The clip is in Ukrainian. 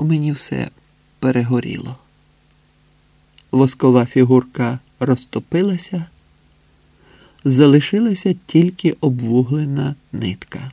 У мені все перегоріло. Воскова фігурка розтопилася, залишилася тільки обвуглена нитка.